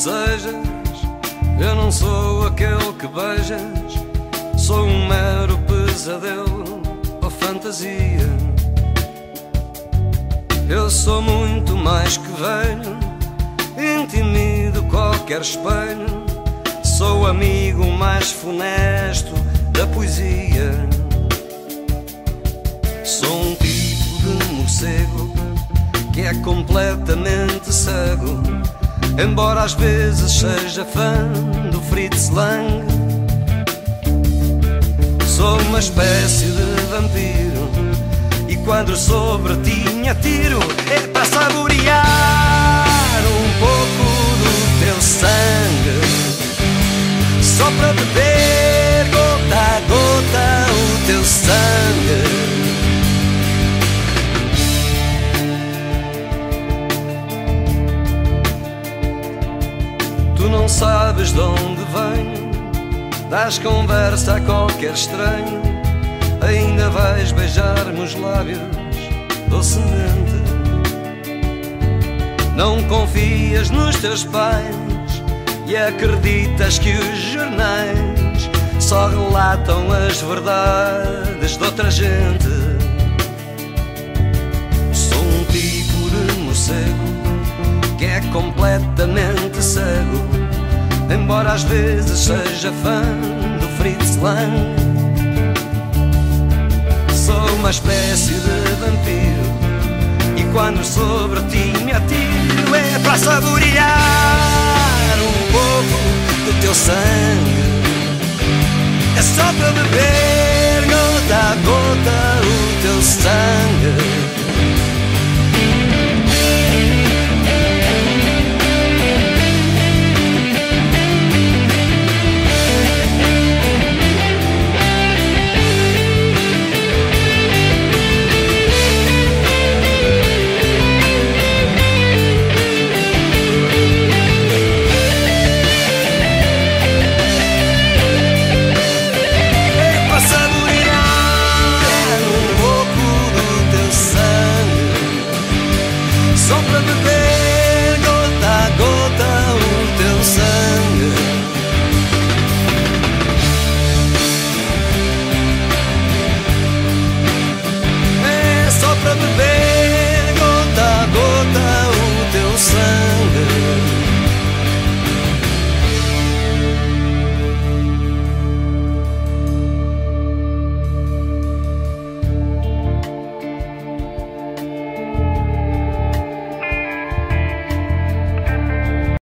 desejas. Eu não sou aquele que beijas, sou um mero pesadelo ou fantasia. Eu sou muito mais que velho, intimido qualquer espelho. Sou amigo mais funesto da poesia. Sou um tipo de morcego que é completamente cego. Embora às vezes seja fã do Fritz Lang, sou uma espécie de vampiro. E quando sobre ti me atiro, é para saborear um pouco do teu sangue, só para beber gota a gota o teu sangue. Não sabes de onde venho, das conversa a qualquer estranho, ainda vais beijar-me os lábios docemente. Não confias nos teus pais e acreditas que os jornais só relatam as verdades de outra gente. Embora às vezes seja fã do Fritz Lang. Sou uma espécie de vampiro e quando sobre ti me atiro é para saborear um pouco do teu sangue. É só para beber gota a gota o teu sangue.